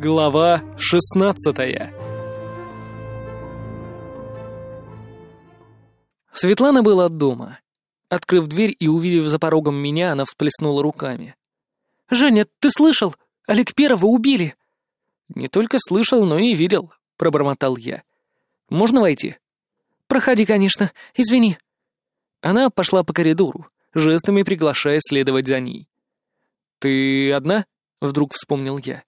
Глава шестнадцатая Светлана была дома. Открыв дверь и увидев за порогом меня, она всплеснула руками. «Женя, ты слышал? Олег Первого убили!» «Не только слышал, но и видел», — пробормотал я. «Можно войти?» «Проходи, конечно. Извини». Она пошла по коридору, жестами приглашая следовать за ней. «Ты одна?» — вдруг вспомнил я.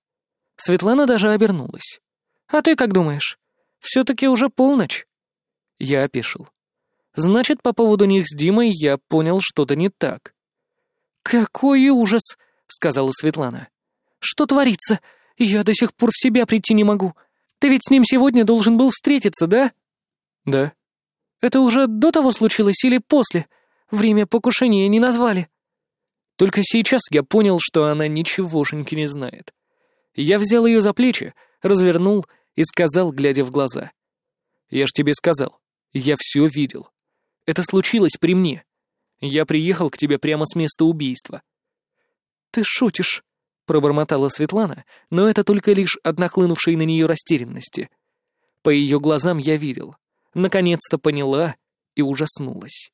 Светлана даже обернулась. «А ты как думаешь? Все-таки уже полночь?» Я опешил. Значит, по поводу них с Димой я понял что-то не так. «Какой ужас!» — сказала Светлана. «Что творится? Я до сих пор в себя прийти не могу. Ты ведь с ним сегодня должен был встретиться, да?» «Да». «Это уже до того случилось или после? Время покушения не назвали?» Только сейчас я понял, что она ничегошеньки не знает. Я взял ее за плечи, развернул и сказал, глядя в глаза. «Я ж тебе сказал, я все видел. Это случилось при мне. Я приехал к тебе прямо с места убийства». «Ты шутишь», — пробормотала Светлана, но это только лишь от нахлынувшей на нее растерянности. По ее глазам я видел. Наконец-то поняла и ужаснулась.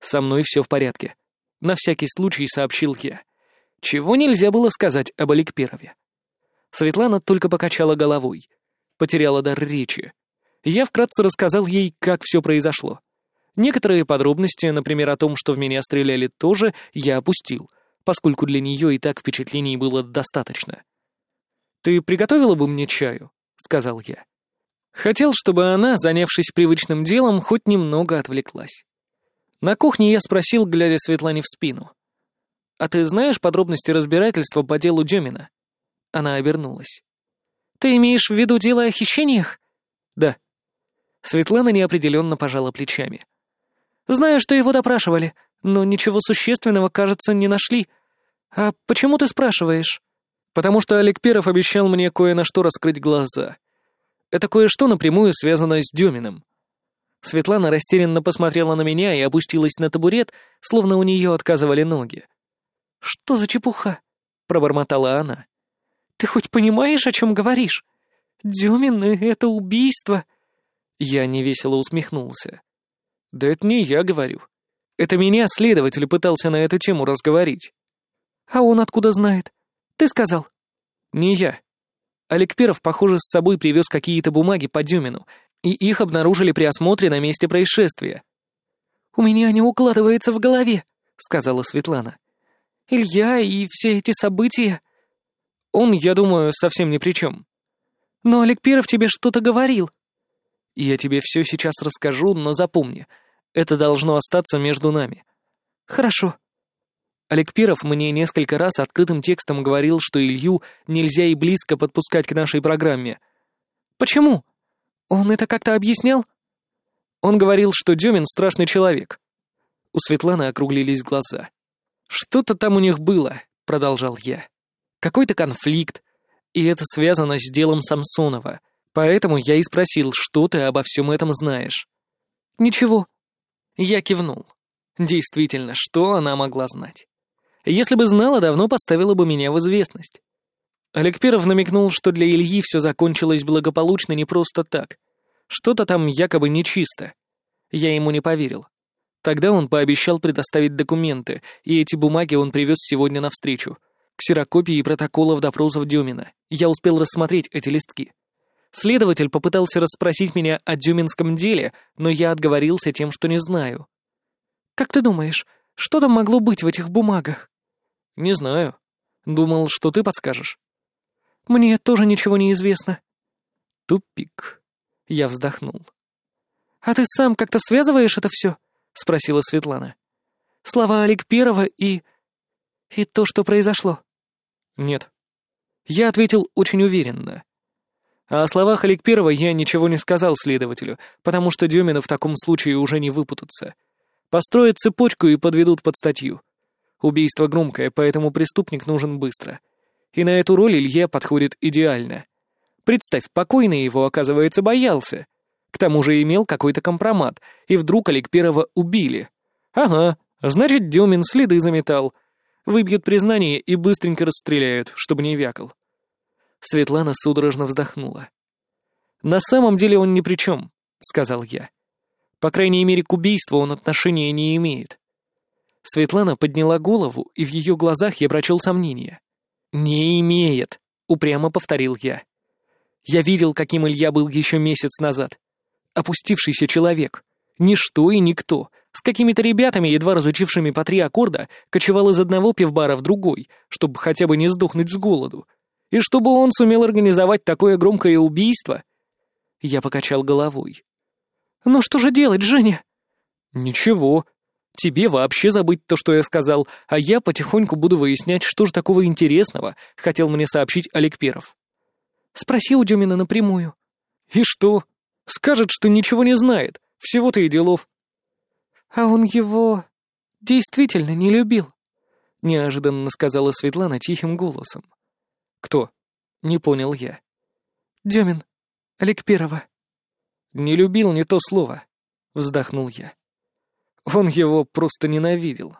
«Со мной все в порядке», — на всякий случай сообщил я. Чего нельзя было сказать об Аликперове. Светлана только покачала головой. Потеряла дар речи. Я вкратце рассказал ей, как все произошло. Некоторые подробности, например, о том, что в меня стреляли, тоже я опустил, поскольку для нее и так впечатлений было достаточно. «Ты приготовила бы мне чаю?» — сказал я. Хотел, чтобы она, занявшись привычным делом, хоть немного отвлеклась. На кухне я спросил, глядя Светлане в спину. «А ты знаешь подробности разбирательства по делу Демина?» Она обернулась. «Ты имеешь в виду дело о хищениях?» «Да». Светлана неопределенно пожала плечами. «Знаю, что его допрашивали, но ничего существенного, кажется, не нашли. А почему ты спрашиваешь?» «Потому что Олег Перов обещал мне кое на что раскрыть глаза. Это кое-что напрямую связано с Деминым». Светлана растерянно посмотрела на меня и опустилась на табурет, словно у нее отказывали ноги. «Что за чепуха?» — пробормотала она. Ты хоть понимаешь, о чем говоришь? Дюмин — это убийство!» Я невесело усмехнулся. «Да это не я говорю. Это меня следователь пытался на эту тему разговорить». «А он откуда знает? Ты сказал?» «Не я. Олег Перов, похоже, с собой привез какие-то бумаги по Дюмину, и их обнаружили при осмотре на месте происшествия». «У меня не укладывается в голове», — сказала Светлана. «Илья и все эти события...» Он, я думаю, совсем ни при чем. Но Олег Перов тебе что-то говорил. Я тебе все сейчас расскажу, но запомни, это должно остаться между нами. Хорошо. Олег Перов мне несколько раз открытым текстом говорил, что Илью нельзя и близко подпускать к нашей программе. Почему? Он это как-то объяснял? Он говорил, что Демин страшный человек. У Светланы округлились глаза. «Что-то там у них было», — продолжал я какой-то конфликт, и это связано с делом Самсонова. Поэтому я и спросил, что ты обо всем этом знаешь. Ничего. Я кивнул. Действительно, что она могла знать? Если бы знала, давно поставила бы меня в известность. Олег Перов намекнул, что для Ильи все закончилось благополучно не просто так. Что-то там якобы нечисто. Я ему не поверил. Тогда он пообещал предоставить документы, и эти бумаги он привез сегодня навстречу — ксерокопии протоколов допросов Дюмина. Я успел рассмотреть эти листки. Следователь попытался расспросить меня о Дюминском деле, но я отговорился тем, что не знаю. «Как ты думаешь, что там могло быть в этих бумагах?» «Не знаю. Думал, что ты подскажешь». «Мне тоже ничего не известно». «Тупик». Я вздохнул. «А ты сам как-то связываешь это все?» — спросила Светлана. «Слова Олег Первого и... и то, что произошло». «Нет». Я ответил очень уверенно. А о словах Олег Первого я ничего не сказал следователю, потому что Демина в таком случае уже не выпутаться. Построят цепочку и подведут под статью. Убийство громкое, поэтому преступник нужен быстро. И на эту роль Илья подходит идеально. Представь, покойный его, оказывается, боялся. К тому же имел какой-то компромат, и вдруг Олег Первого убили. Ага, значит, Демин следы заметал — Выбьют признание и быстренько расстреляют, чтобы не вякал. Светлана судорожно вздохнула. «На самом деле он ни при чем», — сказал я. «По крайней мере, к убийству он отношения не имеет». Светлана подняла голову, и в ее глазах я прочел сомнение. «Не имеет», — упрямо повторил я. Я видел, каким Илья был еще месяц назад. Опустившийся человек. Ничто и никто. С какими-то ребятами, едва разучившими по три аккорда, кочевал из одного пивбара в другой, чтобы хотя бы не сдохнуть с голоду. И чтобы он сумел организовать такое громкое убийство? Я покачал головой. «Ну что же делать, Женя?» «Ничего. Тебе вообще забыть то, что я сказал, а я потихоньку буду выяснять, что же такого интересного хотел мне сообщить Олег Перов». «Спроси у Демина напрямую». «И что? Скажет, что ничего не знает. Всего-то и делов». «А он его действительно не любил», — неожиданно сказала Светлана тихим голосом. «Кто?» — не понял я. «Демин. Олег Перова». «Не любил не то слово», — вздохнул я. Он его просто ненавидел.